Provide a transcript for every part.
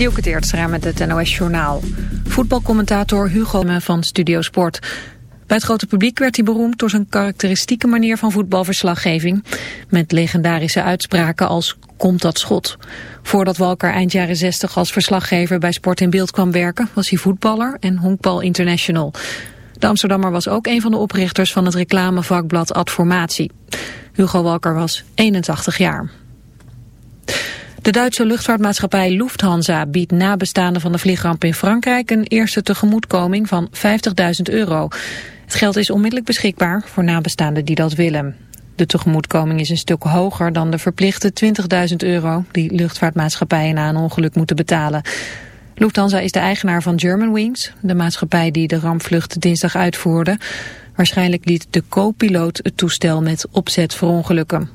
Dielke Teertstra met het NOS Journaal. Voetbalcommentator Hugo van Studio Sport. Bij het grote publiek werd hij beroemd door zijn karakteristieke manier van voetbalverslaggeving. Met legendarische uitspraken als komt dat schot. Voordat Walker eind jaren 60 als verslaggever bij Sport in Beeld kwam werken... was hij voetballer en honkbal international. De Amsterdammer was ook een van de oprichters van het reclamevakblad Adformatie. Hugo Walker was 81 jaar. De Duitse luchtvaartmaatschappij Lufthansa biedt nabestaanden van de vliegramp in Frankrijk een eerste tegemoetkoming van 50.000 euro. Het geld is onmiddellijk beschikbaar voor nabestaanden die dat willen. De tegemoetkoming is een stuk hoger dan de verplichte 20.000 euro die luchtvaartmaatschappijen na een ongeluk moeten betalen. Lufthansa is de eigenaar van Germanwings, de maatschappij die de rampvlucht dinsdag uitvoerde. Waarschijnlijk liet de co-piloot het toestel met opzet verongelukken.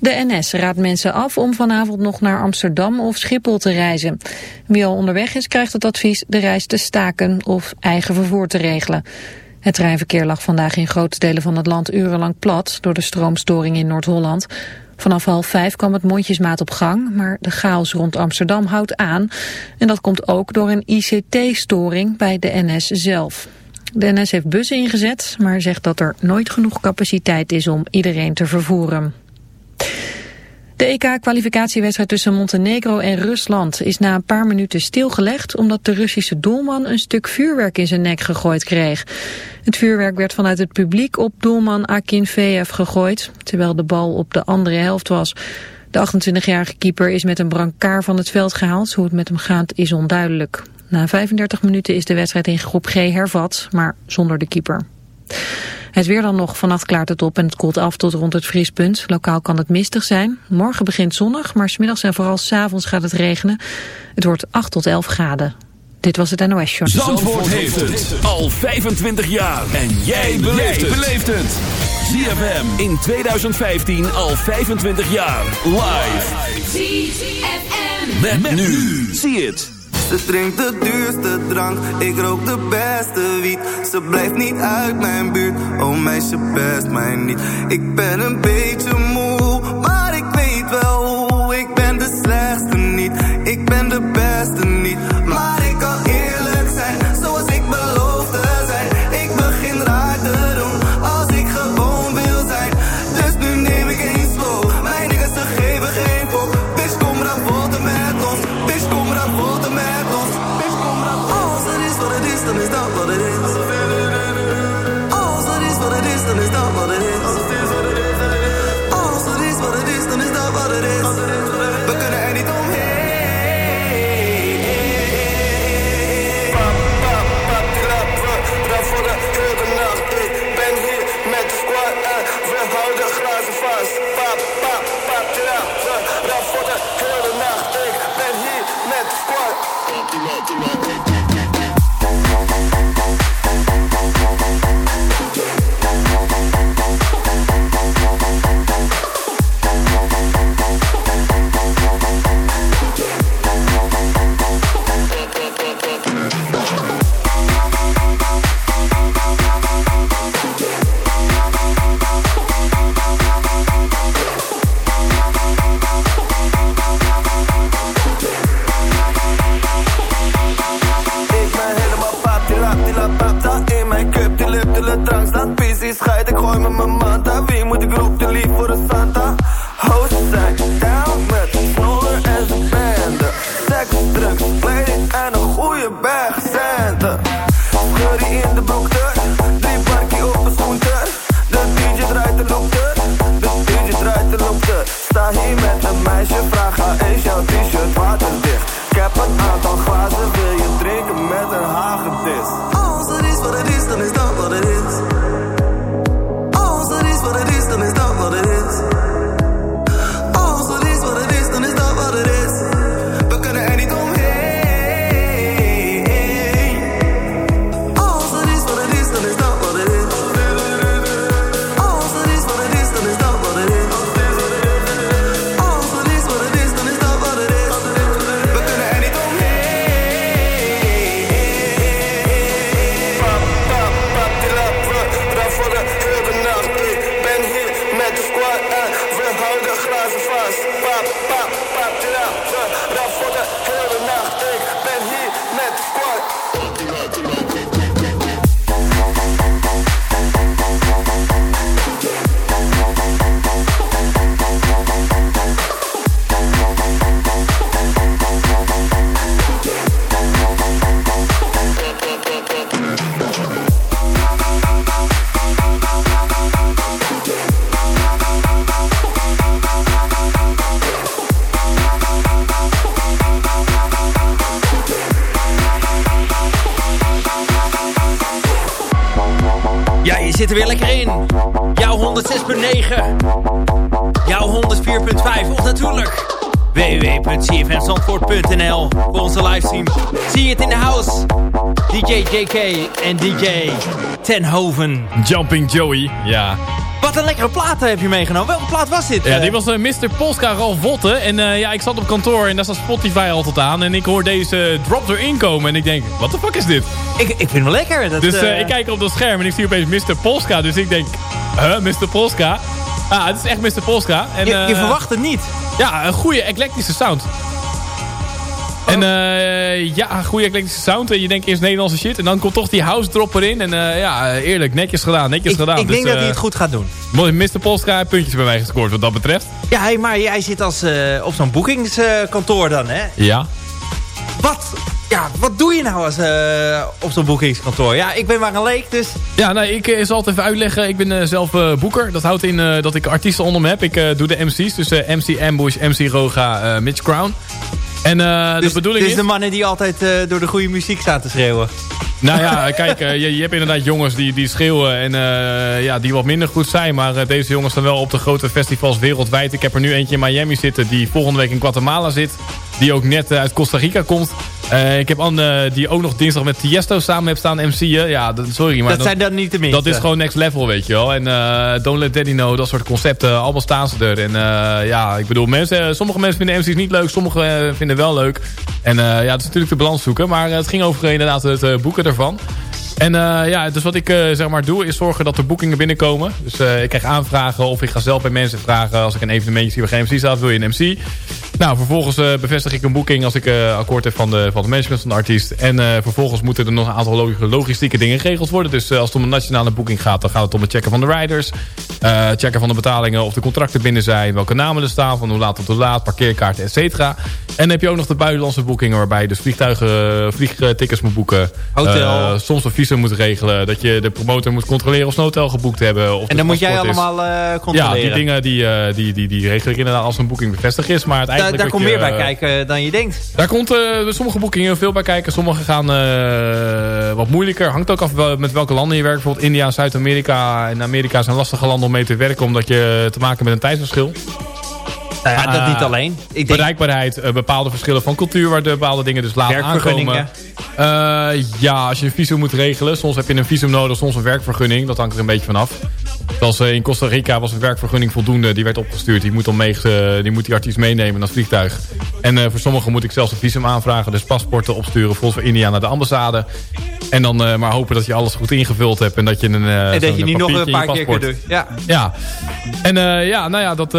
De NS raadt mensen af om vanavond nog naar Amsterdam of Schiphol te reizen. Wie al onderweg is krijgt het advies de reis te staken of eigen vervoer te regelen. Het treinverkeer lag vandaag in grote delen van het land urenlang plat door de stroomstoring in Noord-Holland. Vanaf half vijf kwam het mondjesmaat op gang, maar de chaos rond Amsterdam houdt aan. En dat komt ook door een ICT-storing bij de NS zelf. De NS heeft bussen ingezet, maar zegt dat er nooit genoeg capaciteit is om iedereen te vervoeren. De EK-kwalificatiewedstrijd tussen Montenegro en Rusland is na een paar minuten stilgelegd omdat de Russische doelman een stuk vuurwerk in zijn nek gegooid kreeg. Het vuurwerk werd vanuit het publiek op doelman Akinfeev gegooid, terwijl de bal op de andere helft was. De 28-jarige keeper is met een brancard van het veld gehaald. Hoe het met hem gaat is onduidelijk. Na 35 minuten is de wedstrijd in groep G hervat, maar zonder de keeper. Het weer dan nog. Vannacht klaart het op en het koelt af tot rond het vriespunt. Lokaal kan het mistig zijn. Morgen begint zonnig, maar smiddags en vooral s'avonds gaat het regenen. Het wordt 8 tot 11 graden. Dit was het NOS Show. Zandvoort, heeft het al 25 jaar. En jij beleeft het. ZFM in 2015 al 25 jaar. Live. ZFM. Met, nu. Zie het. Ze drinkt de duurste drank, ik rook de beste wiet. Ze blijft niet uit mijn buurt, oh meisje best mij niet. Ik ben een beetje moe, maar ik weet wel hoe. Ik ben de slechtste niet, ik ben de beste niet. Die le drank staat busy, scheid, ik gooi met mijn manta. Wie moet ik roep, die lief voor de Santa? Zit er weer lekker in. Jouw 106.9. Jouw 104.5. Of natuurlijk www.cfmzandvoort.nl Voor onze livestream. Zie je het in de house. DJ JK en DJ Tenhoven. Jumping Joey, ja. Wat een lekkere plaat heb je meegenomen. Welke plaat was dit? Ja, die was uh, Mr. Polska Ralf Wotte. En uh, ja, ik zat op kantoor en daar staat Spotify altijd aan. En ik hoor deze drop erin komen. En ik denk, wat de fuck is dit? Ik, ik vind wel lekker. Dat, dus uh, ik kijk op dat scherm en ik zie opeens Mr. Polska. Dus ik denk, huh, Mr. Polska? Ah, het is echt Mr. Polska. En, je, je verwacht het niet. Ja, een goede eclectische sound. En uh, ja, goede eclectische sound. En je denkt eerst Nederlandse shit. En dan komt toch die house drop erin. En uh, ja, eerlijk, netjes gedaan. Netjes ik, gedaan. Ik dus, denk dat hij het goed gaat doen. Mr. Polska puntjes bij mij gescoord wat dat betreft. Ja, hey, maar jij zit als, op zo'n boekingskantoor dan, hè? Ja. Wat, ja, wat doe je nou als, op zo'n boekingskantoor? Ja, ik ben maar een leek, dus... Ja, nou, ik zal het even uitleggen. Ik ben zelf boeker. Dat houdt in dat ik artiesten onder me heb. Ik doe de MC's. Dus MC Ambush, MC Roga, Mitch Crown. En uh, dus, de bedoeling dus is... de mannen die altijd uh, door de goede muziek staan te schreeuwen. Nou ja, kijk, uh, je, je, hebt inderdaad jongens die, die schreeuwen en ja, die wat minder goed zijn. Maar deze jongens staan wel op de grote festivals wereldwijd. Ik heb er nu eentje in Miami zitten die volgende week in Guatemala zit. Die ook net uit Costa Rica komt. Uh, ik heb Anne die ook nog dinsdag met Tiesto samen heeft staan MC'en. Ja, sorry. Maar dat, zijn dan niet de minste. Dat is gewoon next level, weet je wel. En uh, Don't Let Daddy Know, dat soort concepten, allemaal staan ze er. En uh, ja, ik bedoel, mensen, sommige mensen vinden MC's niet leuk, sommige vinden wel leuk. En ja, het is natuurlijk de balans zoeken. Maar het ging over inderdaad het boeken ervan. En uh, ja, dus wat ik uh, zeg maar doe is zorgen dat er boekingen binnenkomen. Dus uh, ik krijg aanvragen of ik ga zelf bij mensen vragen als ik een evenementje zie waar geen MC staat, wil je een MC? Nou, vervolgens bevestig ik een boeking als ik akkoord heb van de, van het management van de artiest. En vervolgens moeten er nog een aantal logistieke dingen geregeld worden. Dus als het om een nationale boeking gaat, dan gaat het om het checken van de riders. checken van de betalingen, of de contracten binnen zijn, welke namen er staan, van hoe laat tot hoe laat, parkeerkaarten, et cetera. En dan heb je ook nog de buitenlandse boekingen waarbij je dus vliegtuigen, vliegtickets moet boeken. Hotel. soms een visum moet regelen. Dat je de promotor moet controleren of ze een hotel geboekt hebben. Of en dan moet jij allemaal uh, controleren? Ja, die dingen die, uh, die, die, die regel ik inderdaad als een boeking bevestigd is. Maar het daar, daar komt meer bij kijken dan je denkt. Daar komt sommige boekingen veel bij kijken. Sommige gaan wat moeilijker. Hangt ook af met welke landen je werkt. Bijvoorbeeld India, Zuid-Amerika en Amerika zijn lastige landen om mee te werken. Omdat je te maken met een tijdsverschil. Nou ja, dat niet alleen. Ik bereikbaarheid, denk... bepaalde verschillen van cultuur... waar de bepaalde dingen dus laat aankomen. Uh, ja, als je een visum moet regelen. Soms heb je een visum nodig, soms een werkvergunning. Dat hangt er een beetje vanaf. Zoals uh, in Costa Rica was een werkvergunning voldoende. Die werd opgestuurd. Die moet, dan mee, uh, die, moet die artiest meenemen naar het vliegtuig. En voor sommigen moet ik zelfs een visum aanvragen. Dus paspoorten opsturen. Volgens voor India naar de ambassade. En dan maar hopen dat je alles goed ingevuld hebt. En dat je een En dat je niet nog een paar keer kunt doen. Ja. ja. En ja, nou ja, dat,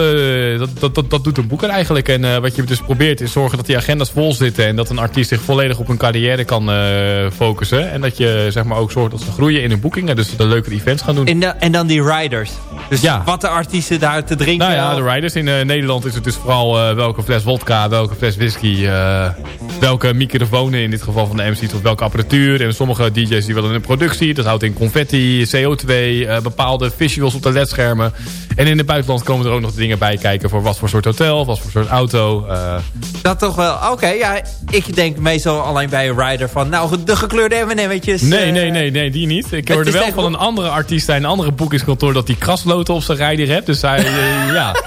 dat, dat, dat doet een boeker eigenlijk. En wat je dus probeert is zorgen dat die agendas vol zitten. En dat een artiest zich volledig op een carrière kan uh, focussen. En dat je zeg maar, ook zorgt dat ze groeien in hun boekingen. Dus de leuke events gaan doen. En, de, en dan die riders. Dus ja. wat de artiesten daar te drinken. Nou ja, de riders. In uh, Nederland is het dus vooral welke fles vodka, welke fles whisky. welke microfoons in dit geval van de MC's of welke apparatuur. En sommige DJ's die willen een productie. Dat houdt in confetti, CO2, bepaalde visuals op de ledschermen. En in het buitenland komen er ook nog dingen bij kijken voor wat voor soort hotel, wat voor soort auto. Dat toch wel. Oké, ja. Ik denk meestal alleen bij een rider van... Nou, de gekleurde M&M'tjes. Nee, nee, nee, nee, die niet. Ik hoorde wel van een andere artiest bij een andere boekingskantoor... dat die krasloten op zijn rijder hebt. Dus hij, uh, ja...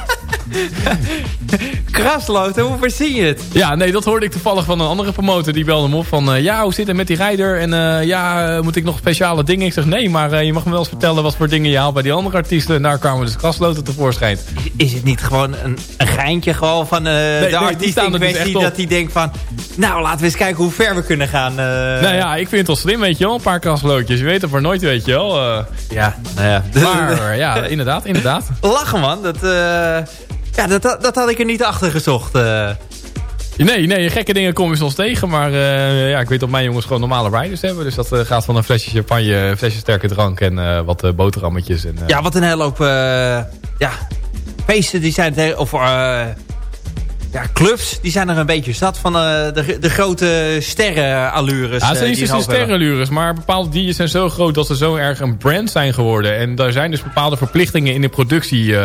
Krasloten, hoe verzin je het? Ja, nee, dat hoorde ik toevallig van een andere promotor. Die belde me op van, uh, ja, hoe zit het met die rijder? En uh, ja, moet ik nog speciale dingen? Ik zeg, nee, maar uh, je mag me wel eens vertellen wat voor dingen je haalt bij die andere artiesten. En daar kwamen dus krasloten tevoorschijn. Is het niet gewoon een, een geintje gewoon van nee, de artiest in kwestie... Dus dat hij denkt van, nou, laten we eens kijken hoe ver we kunnen gaan. Nou ja, ik vind het wel slim, weet je wel. Een paar kraslootjes. Je weet het maar nooit, weet je wel. ja, nou ja. Maar ja, inderdaad, inderdaad. Lachen, man. Dat... Ja, dat, dat had ik er niet achter gezocht. Uh. Nee, nee, gekke dingen kom je soms tegen. Maar uh, ja, ik weet dat mijn jongens gewoon normale riders hebben. Dus dat uh, gaat van een flesje champagne, een flesje sterke drank en wat boterhammetjes. En, ja, wat een hele hoop ja, feesten die zijn... Of ja, clubs, die zijn er een beetje zat van de, de grote sterrenallures. Ja, ze zijn sterrenallures, maar bepaalde DJ's zijn zo groot dat ze zo erg een brand zijn geworden. En daar zijn dus bepaalde verplichtingen in de productie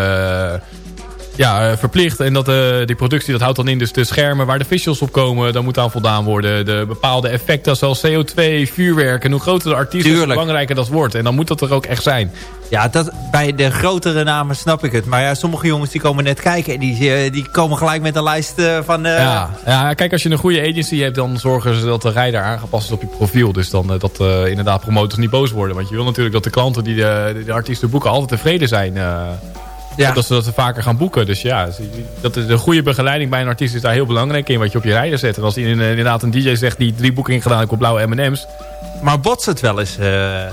ja, verplicht. En dat, die productie dat houdt dan in dus de schermen waar de visuals op komen. Dan moet aan voldaan worden. De bepaalde effecten zoals CO2, vuurwerk. En hoe groter de artiest, hoe belangrijker dat wordt. En dan moet dat er ook echt zijn. Ja, dat, bij de grotere namen snap ik het. Maar ja, sommige jongens die komen net kijken... en die, die komen gelijk met een lijst van... Ja, ja, kijk, als je een goede agency hebt... dan zorgen ze dat de rijder aangepast is op je profiel. Dus dan dat inderdaad promotors niet boos worden. Want je wil natuurlijk dat de klanten die de, de artiesten boeken... altijd tevreden zijn... Ja. Dat ze dat ze vaker gaan boeken. Dus ja, dat is, de goede begeleiding bij een artiest is daar heel belangrijk in. Wat je op je rijder zet. En als hij inderdaad een DJ zegt die drie boekingen gedaan heeft op blauwe M&M's. Maar botst het wel eens... Uh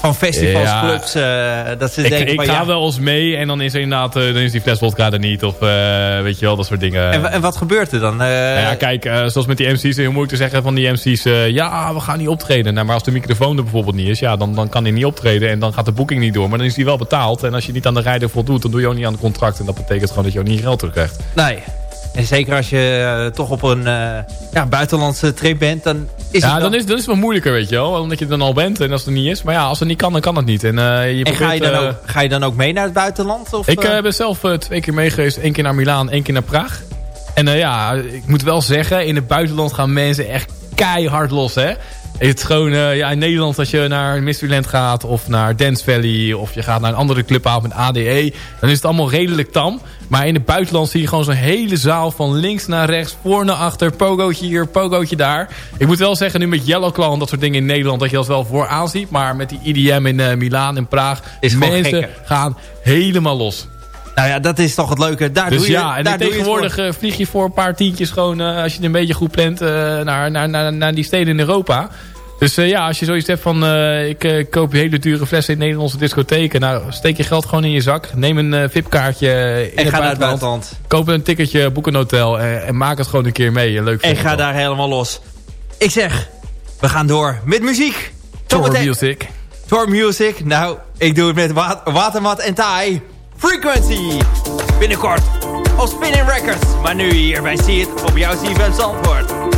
van festivals, clubs. Uh, dat ze ik, denken ik ga wel eens mee en dan is er inderdaad uh, dan is die fles vodka er niet. Of uh, weet je wel, dat soort dingen. En, en wat gebeurt er dan? Nou ja, kijk, zoals met die MC's, heel moeilijk te zeggen van die MC's... ja, we gaan niet optreden. Nou, maar als de microfoon er bijvoorbeeld niet is, ja, dan, dan kan hij niet optreden. En dan gaat de boeking niet door. Maar dan is hij wel betaald. En als je niet aan de rijder voldoet, dan doe je ook niet aan het contract. En dat betekent gewoon dat je ook niet geld terugkrijgt. Nee. En zeker als je uh, toch op een uh, ja, buitenlandse trip bent, dan is ja, het dan... is, dan is het wel moeilijker, weet je wel. Omdat je er dan al bent en als het er niet is. Maar ja, als het niet kan, dan kan het niet. En, uh, je en ga, je dan ook, ga je dan ook mee naar het buitenland? Of, ik ben zelf twee keer mee geweest. Eén keer naar Milaan, één keer naar Praag. En ja, ik moet wel zeggen, in het buitenland gaan mensen echt keihard los, hè. Het gewoon, uh, ja, in Nederland als je naar Mysteryland gaat of naar Dance Valley of je gaat naar een andere clubavond met ADE, dan is het allemaal redelijk tam. Maar in het buitenland zie je gewoon zo'n hele zaal van links naar rechts, voor naar achter, pogootje hier, pogootje daar. Ik moet wel zeggen, nu met Yellow Claw en dat soort dingen in Nederland, dat je dat wel vooraan ziet. Maar met die IDM in uh, Milaan en Praag, is mensen gaan helemaal los. Nou ja, dat is toch het leuke. Daar dus doe je, ja, en daar tegenwoordig uh, vlieg je voor een paar tientjes gewoon, uh, als je het een beetje goed plant, uh, naar, naar, naar, naar die steden in Europa. Dus ja, als je zoiets hebt van, ik koop hele dure flessen in Nederlandse discotheken. Nou, steek je geld gewoon in je zak. Neem een VIP-kaartje in en ga naar het buitenland. Koop een ticketje, boek een hotel en, en maak het gewoon een keer mee. Leuk en ga daar helemaal los. Ik zeg, we gaan door met muziek. Tour music. Tour music. Nou, ik doe het met Watermat en Thai. Frequency. Binnenkort op Spinning Records. Maar nu hier bij It op jouw CFM Zandvoort.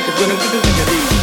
seconds when a good thing is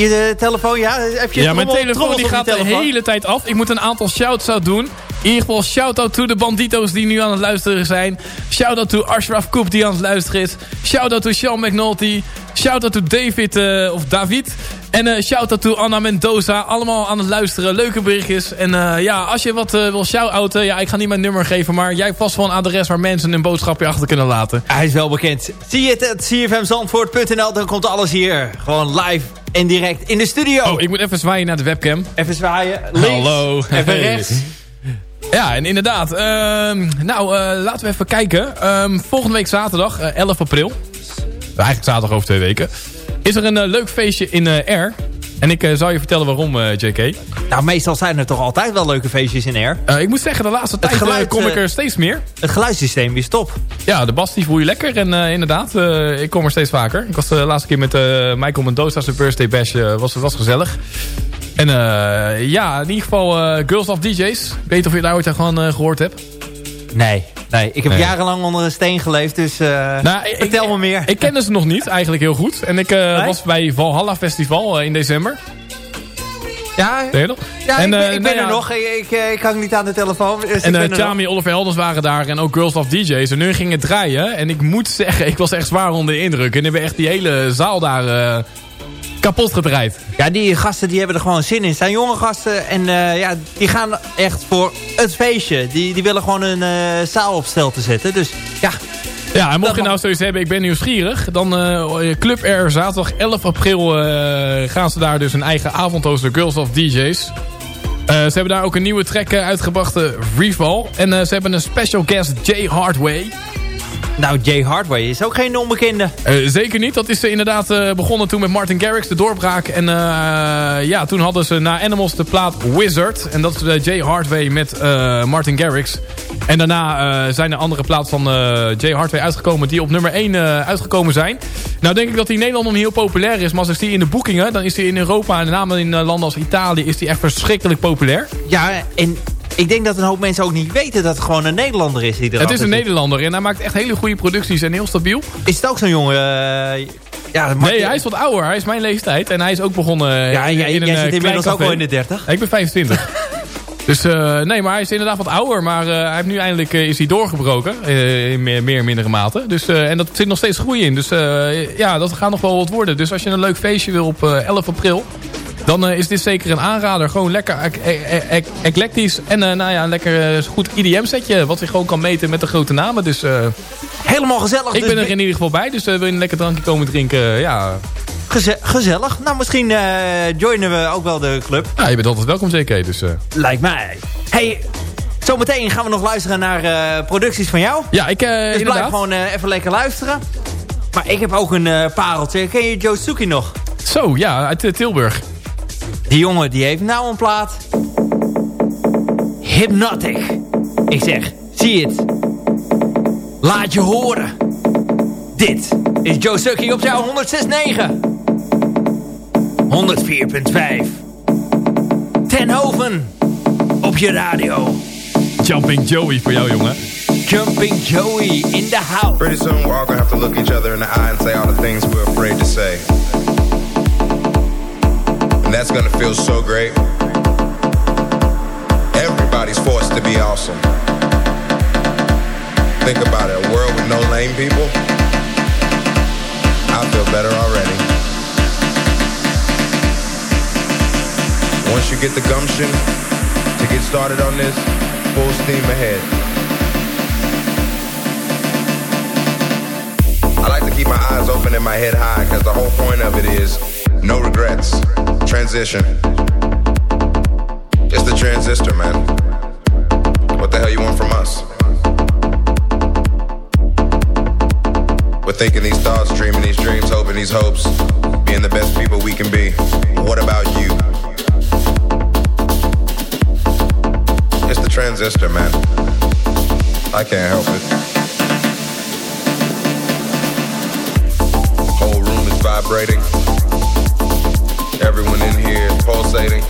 je telefoon, ja? Heb je ja, mijn telefoon die gaat de hele tijd af. Ik moet een aantal shouts doen. In ieder geval shout-out to de bandito's die nu aan het luisteren zijn. Shout-out to Ashraf Koop die aan het luisteren is. Shout-out to Sean McNulty. Shout-out to David, uh, of David. En uh, shout-out to Anna Mendoza. Allemaal aan het luisteren. Leuke berichtjes. En uh, ja, als je wat wil shout-outen. Ja, ik ga niet mijn nummer geven. Maar jij hebt vast wel een adres waar mensen een boodschapje achter kunnen laten. Hij is wel bekend. Zie je het at cfmzandvoort.nl. Dan komt alles hier. Gewoon live en direct in de studio. Oh, ik moet even zwaaien naar de webcam. Even zwaaien. Links, Hallo. Even rechts. Ja, en inderdaad. Uh, nou, uh, laten we even kijken. Um, volgende week zaterdag, uh, 11 april. Eigenlijk zaterdag over twee weken. Is er een eh, leuk feestje in R. En ik uh, zal je vertellen waarom, uh, JK. Nou, meestal zijn er toch altijd wel leuke feestjes in R. Uh, ik moet zeggen, de laatste tijd geluid, kom ik er steeds meer. Het geluidssysteem is top. Ja, de bas die voel je lekker. En inderdaad, ik kom er steeds vaker. Ik was de laatste keer met Michael Mendoza's birthday bash. was, was gezellig. En ja, in ieder geval Girls of DJ's. Ik weet niet of je daar ooit gewoon gehoord hebt. Nee, nee. Ik heb nee. jarenlang onder een steen geleefd, dus uh, nou, vertel ik, me meer. Ik kende ze nog niet, eigenlijk heel goed. En ik uh, nee? was bij Valhalla Festival uh, in december. Ja, ben je nog? Ja, en, ik ben, ik ben nou er ja, nog. Ik, ik, ik hang niet aan de telefoon. Dus en uh, Chami en Oliver Helders waren daar en ook Girls of DJ's. En nu ging het draaien. En ik moet zeggen, ik was echt zwaar onder de indruk. En hebben echt die hele zaal daar kapot gedraaid. Ja, die gasten die hebben er gewoon zin in. Het zijn jonge gasten en uh, ja, die gaan echt voor het feestje. Die, die willen gewoon een uh, zaal op stel te zetten. Dus ja, Ja, en mocht je nou zoiets hebben, ik ben nieuwsgierig. Dan uh, Club Air, zaterdag 11 april uh, gaan ze daar dus een eigen avond hosten. Girls of DJ's. Uh, ze hebben daar ook een nieuwe track uitgebracht, Reval. En ze hebben een special guest, Jay Hardway. Nou, Jay Hardway is ook geen onbekende. Uh, zeker niet. Dat is inderdaad uh, begonnen toen met Martin Garrix, de doorbraak. En uh, ja, toen hadden ze na Animals de plaat Wizard. En dat is Jay Hardway met Martin Garrix. En daarna zijn er andere plaats van Jay Hardway uitgekomen... die op nummer 1 uitgekomen zijn. Nou denk ik dat die in Nederland nog niet heel populair is. Maar als ik zie in de boekingen, dan is die in Europa... en met name in landen als Italië, is die echt verschrikkelijk populair. Ja, en ik denk dat een hoop mensen ook niet weten dat het gewoon een Nederlander is. Die het is een Nederlander en hij maakt echt hele goede producties en heel stabiel. Is het ook zo'n jongen... Uh, ja, nee, hij is wat ouder. Hij is mijn leeftijd. En hij is ook begonnen ja, en jij, in jij zit inmiddels ook al in de 30. ik ben 25. Dus uh, nee, maar hij is inderdaad wat ouder. Maar uh, hij heeft nu eindelijk is hij doorgebroken. in meer, meer mindere mate. Dus, en dat zit nog steeds groei in. Dus ja, dat gaat nog wel wat worden. Dus als je een leuk feestje wil op 11 april dan uh, is dit zeker een aanrader. Gewoon lekker eclectisch. En uh, nou ja, een lekker uh, goed IDM-setje. Wat je gewoon kan meten met de grote namen. Dus, Helemaal gezellig. Ik dus ben er in ieder geval bij. Dus wil je een lekker drankje komen drinken? ja, Geze gezellig. Nou, misschien joinen we ook wel de club. Ja, je bent altijd welkom, zeker. Dus, Lijkt mij. Hey, zometeen gaan we nog luisteren naar producties van jou. Ja, ik Dus inderdaad. blijf gewoon even lekker luisteren. Maar ik heb ook een pareltje. Ken je Joe Suki nog? Zo, ja, uit Tilburg. Die jongen die heeft nou een plaat. Hypnotic. Ik zeg, zie het. Laat je horen. Dit is Joe Sucky op jouw 106.9. 104.5. Tenhoven. Op je radio. Jumping Joey voor jou, jongen. Jumping Joey in the house. Pretty soon we're all gonna have to look each other in the eye and say all the things we're afraid to say. And that's gonna feel so great. Everybody's forced to be awesome. Think about it, a world with no lame people. I feel better already. Once you get the gumption to get started on this, full steam ahead. I like to keep my eyes open and my head high because the whole point of it is no regrets. Transition. It's the transistor, man. What the hell you want from us? We're thinking these thoughts, dreaming these dreams, hoping these hopes, being the best people we can be. What about you? It's the transistor, man. I can't help it. Whole room is vibrating. Everyone in here pulsating.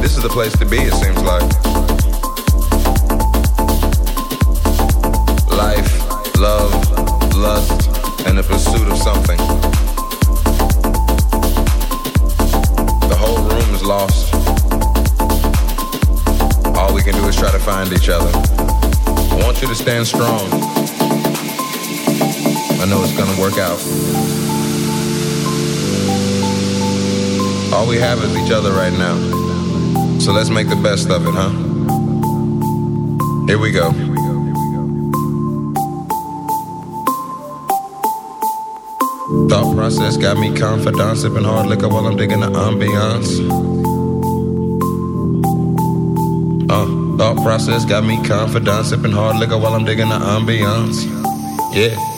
This is the place to be, it seems like. Life, love, lust, and the pursuit of something. The whole room is lost. All we can do is try to find each other. I want you to stand strong. I know it's gonna work out. All we have is each other right now. So let's make the best of it, huh? Here we go. Thought process got me confident, sipping hard liquor while I'm digging the ambiance. Uh, thought process got me confident, sipping hard liquor while I'm digging the ambiance. Yeah.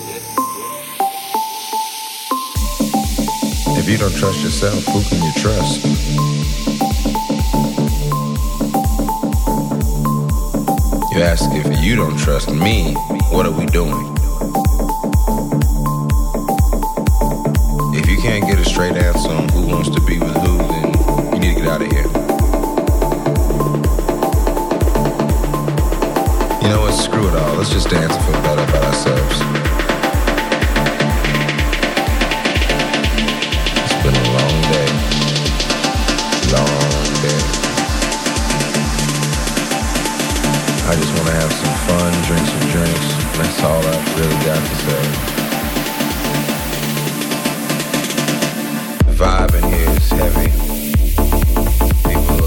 If you don't trust yourself, who can you trust? You ask if you don't trust me, what are we doing? If you can't get a straight answer on who wants to be with who, then you need to get out of here. You know what? Screw it all. Let's just dance and feel better about ourselves. I just want to have some fun, drink some drinks. and That's all I've really got to say. The vibe in here is heavy. People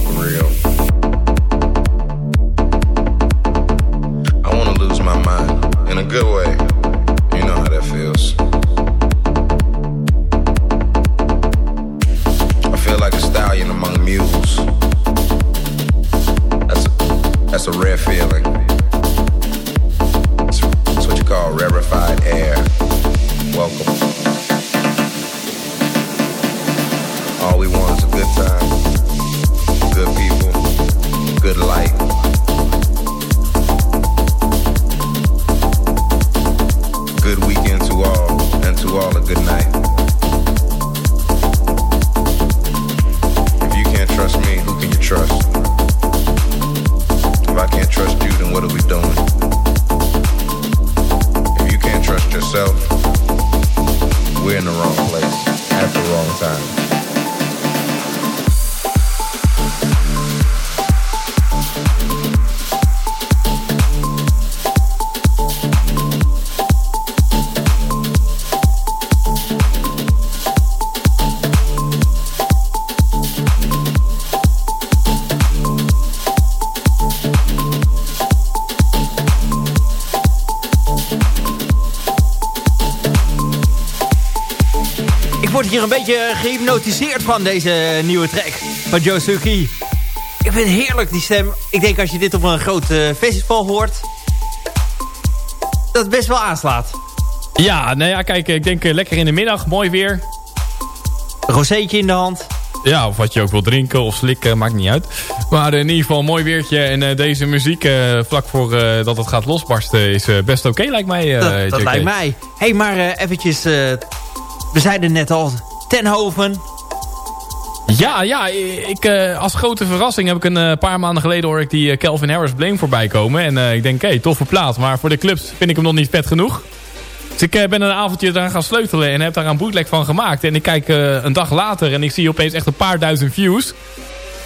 gehypnotiseerd van deze nieuwe track van Joe Suki. Ik vind het heerlijk, die stem. Ik denk als je dit op een groot uh, festival hoort... dat het best wel aanslaat. Ja, nou ja, kijk, ik denk uh, lekker in de middag, mooi weer. Rozeetje in de hand. Ja, of wat je ook wil drinken of slikken, maakt niet uit. Maar in ieder geval een mooi weertje. En uh, deze muziek, uh, vlak voor uh, dat het gaat losbarsten, is best oké, lijkt mij. dat, dat lijkt mij. Hé, hey, maar eventjes we zeiden net al, Tenhoven. Ja, ja ik, uh, als grote verrassing heb ik een uh, paar maanden geleden hoor ik die uh, Calvin Harris Blame voorbij komen. En ik denk, hé, hey, toffe plaat. Maar voor de clubs vind ik hem nog niet vet genoeg. Dus ik ben een avondje daar gaan sleutelen en heb daar een bootleg van gemaakt. En ik kijk een dag later en ik zie opeens echt een paar duizend views.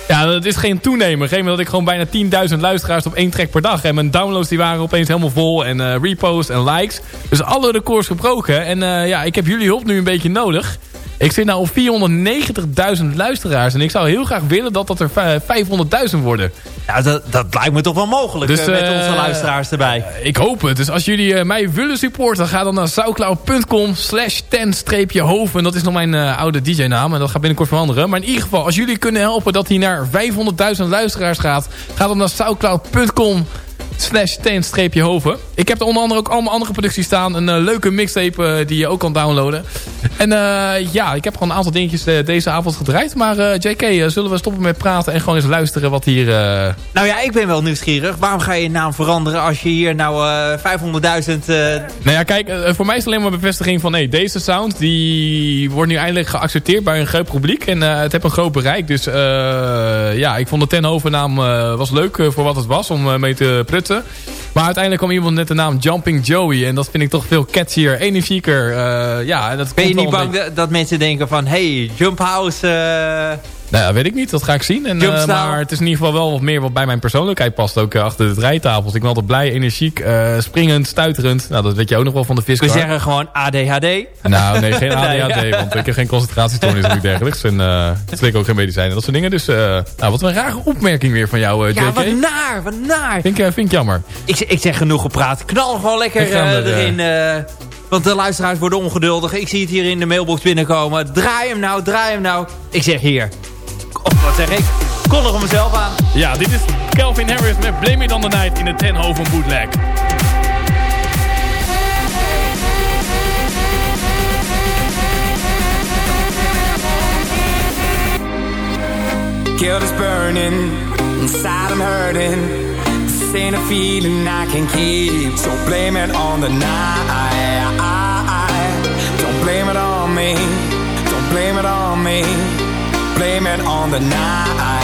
Ja, dat is geen toenemer. Geen dat ik gewoon bijna 10.000 luisteraars op één track per dag. En mijn downloads die waren opeens helemaal vol. En reposts en likes. Dus alle records gebroken. En ja, ik heb jullie hulp nu een beetje nodig. Ik zit nou op 490.000 luisteraars. En ik zou heel graag willen dat dat er 500.000 worden. Ja, dat, dat lijkt me toch wel mogelijk dus, uh, met onze luisteraars erbij. ik hoop het. Dus als jullie mij willen supporten, ga dan naar soundcloud.com slash ten-hoven. Dat is nog mijn oude DJ-naam en dat gaat binnenkort veranderen. Maar in ieder geval, als jullie kunnen helpen dat hij naar 500.000 luisteraars gaat... ga dan naar soundcloud.com slash ten-hoven. Ik heb er onder andere ook allemaal andere producties staan. Een uh, leuke mixtape uh, die je ook kan downloaden. En uh, ja, ik heb gewoon een aantal dingetjes deze avond gedraaid. Maar JK, zullen we stoppen met praten en gewoon eens luisteren wat hier... Nou ja, ik ben wel nieuwsgierig. Waarom ga je je naam veranderen als je hier nou 500.000... Nou ja, kijk, voor mij is het alleen maar bevestiging van... Hey, deze sound die wordt nu eindelijk geaccepteerd bij een groot publiek. En het heeft een groot bereik. Dus ja, ik vond de Tenhoven naam was leuk voor wat het was om mee te prutten. Maar uiteindelijk kwam iemand net de naam Jumping Joey. En dat vind ik toch veel catchier, energieker. Uh, ja, dat ben je niet bang dat mensen denken van... Hey, Jump House... Uh... Nou ja, weet ik niet. Dat ga ik zien. En, uh, maar het is in ieder geval wel wat meer wat bij mijn persoonlijkheid past. Ook achter de rijtafels. Ik ben altijd blij, energiek, springend, stuiterend. Nou, dat weet je ook nog wel van de viscar. We zeggen gewoon ADHD. Nou, nee, geen ADHD. want ik heb geen concentratiestoornis of iets dergelijks. En ik slik ook geen medicijnen. Dat soort dingen. Dus nou, wat een rare opmerking weer van jou, JK. Ja, wat naar, wat naar. Vind, vind ik jammer. Ik, ik zeg genoeg gepraat. Knal gewoon lekker erin. Want de luisteraars worden ongeduldig. Ik zie het hier in de mailbox binnenkomen. Draai hem nou, draai hem nou. Ik zeg hier. Of wat zeg ik? Kondig mezelf aan. Ja, dit is Calvin Harris met Blame It On The Night in de Tenhoven bootleg. Guilt is burning, inside I'm hurting. This ain't a feeling I can keep, so blame it on the night. Blame it on the night.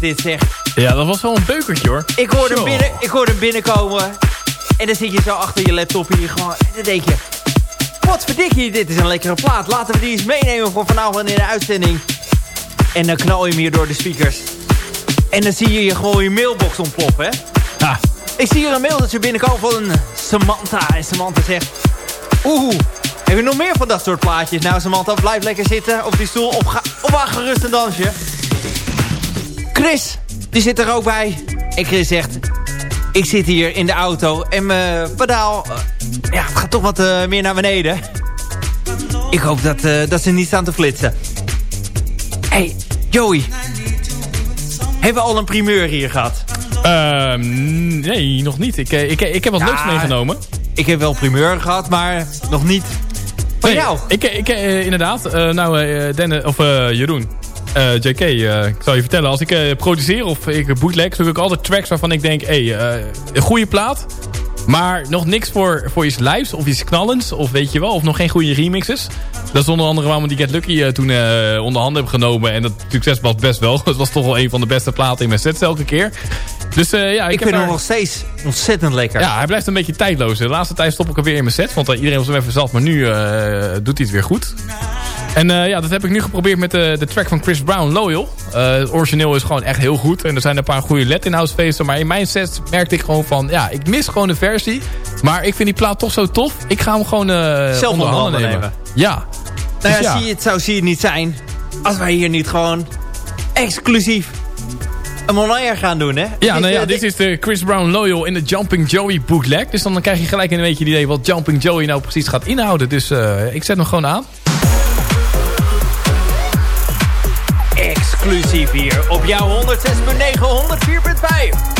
Dit, zeg. Ja, dat was wel een beukertje, hoor. Ik hoorde, hem, binnen, ik hoorde hem binnenkomen. En dan zit je zo achter je laptop hier gewoon. En dan denk je... Wat verdikkie, dit is een lekkere plaat. Laten we die eens meenemen voor vanavond in de uitzending. En dan knal je hem hier door de speakers. En dan zie je je gewoon je mailbox ontploffen, hè? Ja. Ik zie hier een mail dat ze binnenkomen van Samantha. En Samantha zegt... Oeh, heb je nog meer van dat soort plaatjes? Nou, Samantha, blijf lekker zitten op die stoel. Of, ga, of wacht gerust een dansje. Chris, die zit er ook bij. En Chris zegt... Ik zit hier in de auto en mijn pedaal... Uh, ja, het gaat toch wat uh, meer naar beneden. Ik hoop dat, uh, dat ze niet staan te flitsen. hey, Joey. Hebben we al een primeur hier gehad? Ehm, nee, nog niet. Ik, ik, ik heb wat ja, leuks meegenomen. Ik heb wel primeur gehad, maar nog niet van jou? Ik, ik, inderdaad. Uh, nou, uh, Denne, of Jeroen. JK, ik zal je vertellen. Als ik produceer of ik bootleg, zoek ik altijd tracks waarvan ik denk... Hé, hey, een goede plaat. Maar nog niks voor, voor iets lives of iets knallends. Of weet je wel, of nog geen goede remixes. Dat is onder andere waarom die Get Lucky toen onder handen hebben genomen. En dat succes was best wel. Het was toch wel een van de beste platen in mijn sets elke keer. Dus, uh, ja, ik, ik vind hem nog steeds ontzettend lekker. Ja, hij blijft een beetje tijdloos. De laatste tijd stop ik hem weer in mijn set. Want uh, iedereen was hem even zelf, maar nu uh, doet hij het weer goed. En ja, dat heb ik nu geprobeerd met de, de track van Chris Brown, Loyal. het origineel is gewoon echt heel goed. En er zijn een paar goede Latin House feesten. Maar in mijn set merkte ik gewoon van... Ja, ik mis gewoon de versie. Maar ik vind die plaat toch zo tof. Ik ga hem gewoon Zelf onder handen nemen. nemen. Ja. Nou ja, dus Zie je, het zou zie het niet zijn... als wij hier niet gewoon exclusief een gaan doen, hè? Ja, nou ja, dit is de Chris Brown Loyal in de Jumping Joey bootleg. Dus dan krijg je gelijk een beetje het idee wat Jumping Joey nou precies gaat inhouden. Dus uh, ik zet hem gewoon aan. Exclusief hier op jouw 106.9, 104.5.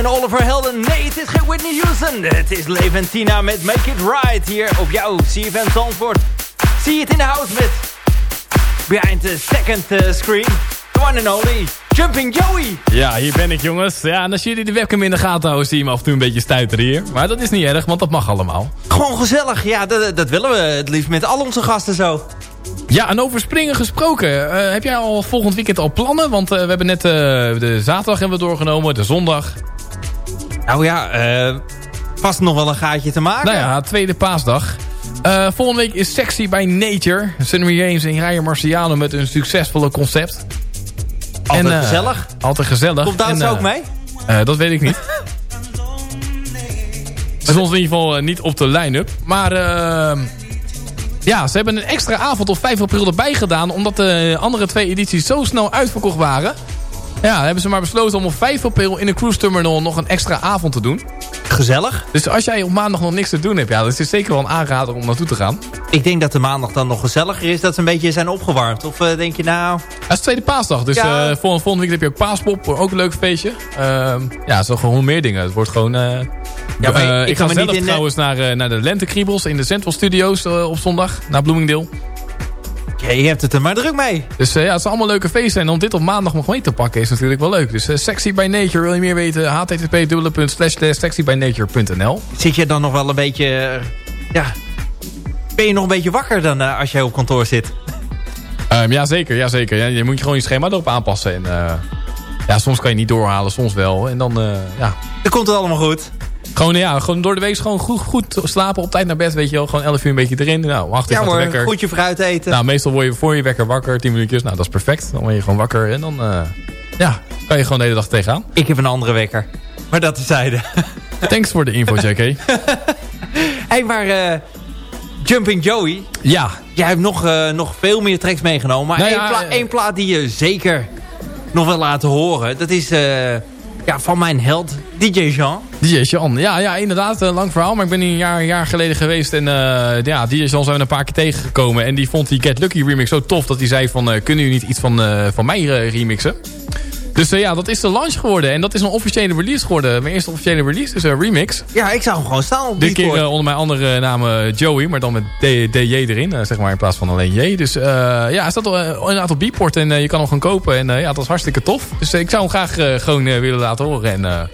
Geen Oliver Helden. Nee, het is geen Whitney Houston. Het is Leventina met Make It Right hier op jouw CFM Zandvoort. Zie het in de house met Behind the Second eh, Screen. The one and only Jumping Joey. Ja, hier ben ik jongens. Ja, en als jullie de webcam in de gaten houden, zie je me af en toe een beetje stuiteren hier. Maar dat is niet erg, want dat mag allemaal. Gewoon gezellig. Ja, dat, dat willen we het liefst met al onze gasten zo. Ja, en over springen gesproken. eh, heb jij al volgend weekend al plannen? Want eh, we hebben net de zaterdag hebben we doorgenomen, de zondag. Nou ja, eh vast nog wel een gaatje te maken. Nou ja, tweede paasdag. Eh, volgende week is Sexy by Nature. Sunny James en Ryan Marciano met een succesvolle concept. Altijd En, eh, gezellig. Altijd gezellig. Komt eh, ook mee? eh, dat weet ik niet. Dat is ons in ieder geval eh, niet op de line-up. Maar eh, ja, ze hebben een extra avond op 5 april erbij gedaan. Omdat de andere twee edities zo snel uitverkocht waren. Ja, hebben ze maar besloten om op 5 april in de cruise terminal nog een extra avond te doen. Gezellig. Dus als jij op maandag nog niks te doen hebt, ja, dan is zeker wel een aanrader om naartoe te gaan. Ik denk dat de maandag dan nog gezelliger is. Dat ze een beetje zijn opgewarmd. Of eh, denk je nou... Het is tweede paasdag, dus Ja. eh, volgende, volgende week heb je ook paaspop, ook een leuk feestje. Ehm, ja, zo gewoon meer dingen. Het wordt gewoon... eh, Ja, maar ik ga niet zelf in de- trouwens naar, naar de Lentekriebels in de Central Studios op zondag, naar Bloomingdale. Ja, je hebt het er maar druk mee. Dus eh, ja, het zijn allemaal leuke feesten. En om dit op maandag nog mee te pakken is natuurlijk wel leuk. Dus eh, Sexy by Nature, wil je meer weten? http://sexybynature.nl Zit je dan nog wel een beetje... eh, ja, Ben je nog een beetje wakker dan als jij op kantoor zit? Um, ja, zeker. Ja, zeker. Ja, je moet je gewoon je schema erop aanpassen. En, ja, soms kan je niet doorhalen, soms wel. En dan, ja... Dan komt het allemaal goed. Gewoon, ja, gewoon door de week gewoon goed, goed slapen, op tijd naar bed, weet je wel. Gewoon 11 uur een beetje erin. Nou, acht uur ja, gaat hoor, wekker. goed je fruit eten. Nou, meestal word je voor je wekker wakker, 10 minuutjes. Nou, dat is perfect. Dan ben je gewoon wakker en dan, uh, ja, kan je gewoon de hele dag tegenaan. Ik heb een andere wekker. Maar dat tezijde. Thanks voor de info, JK. Hé, hey, maar uh, Jumping Joey. Ja. Jij hebt nog, uh, nog veel meer tracks meegenomen. Maar Nou één, ja, pla eh, één plaat die je zeker nog wil laten horen. Dat is ja, van mijn held, DJ Jean. DJ Jean, ja, ja inderdaad, een lang verhaal. Maar ik ben hier een jaar, jaar geleden geweest. En uh, ja, DJ Jean zijn we een paar keer tegengekomen. En die vond die Get Lucky remix zo tof dat hij zei van... Uh, kunnen jullie niet iets van, uh, van mij remixen? Dus ja, dat is de launch geworden. En dat is een officiële release geworden. Mijn eerste officiële release, dus een remix. Ja, ik zou hem gewoon staan op Dit keer onder mijn andere naam Joey, maar dan met DJ erin, zeg maar, in plaats van alleen J. Dus ja, hij staat een aantal beatport en je kan hem gewoon kopen. En ja, dat is hartstikke tof. Dus ik zou hem graag gewoon willen laten horen. En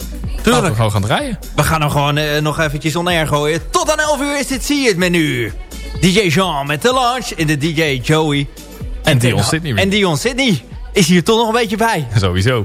Tuurlijk. we gewoon gaan draaien. We gaan hem gewoon uh, nog eventjes on air gooien. Tot aan 11 uur is dit Zie het menu. DJ Jean met de launch in de DJ Joey. En, en Dion Sydney. En Dion Sydney is hier toch nog een beetje bij. Sowieso.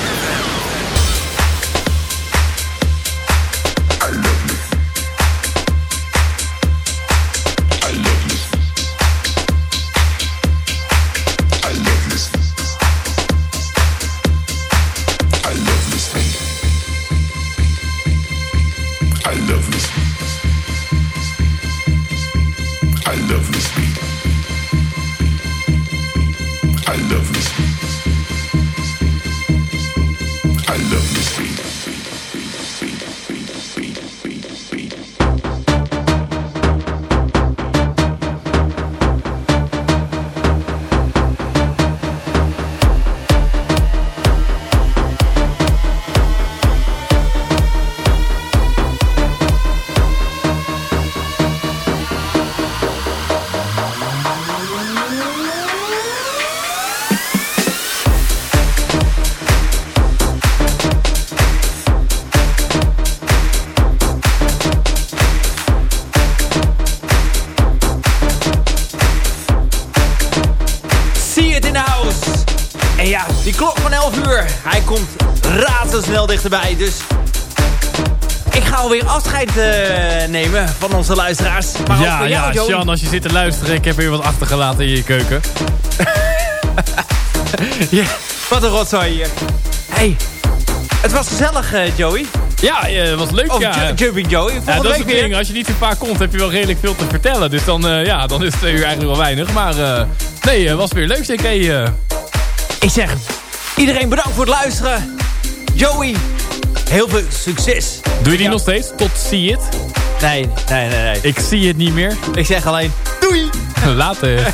Dichterbij. Dus ik ga alweer afscheid eh, nemen van onze luisteraars. Maar Ja, jou, ja, Joey. Sjan, als je zit te luisteren, ik heb weer wat achtergelaten in je keuken. Ja, wat een rotzooi hier. Hey, het was gezellig, eh, Joey. Ja, eh, was leuk, Of ja. Ju- Jumping Joey. Ja, dat is het ding. Als je niet zo vaak komt, heb je wel redelijk veel te vertellen. Dus dan, ja, dan is twee uur eigenlijk wel weinig. Maar nee, het was weer leuk, CK. eh. Ik zeg, iedereen bedankt voor het luisteren. Joey, heel veel succes. Doe je die nog steeds? Tot zie je het? Nee, nee, nee, nee. Ik zie het niet meer. Ik zeg alleen, doei. Later.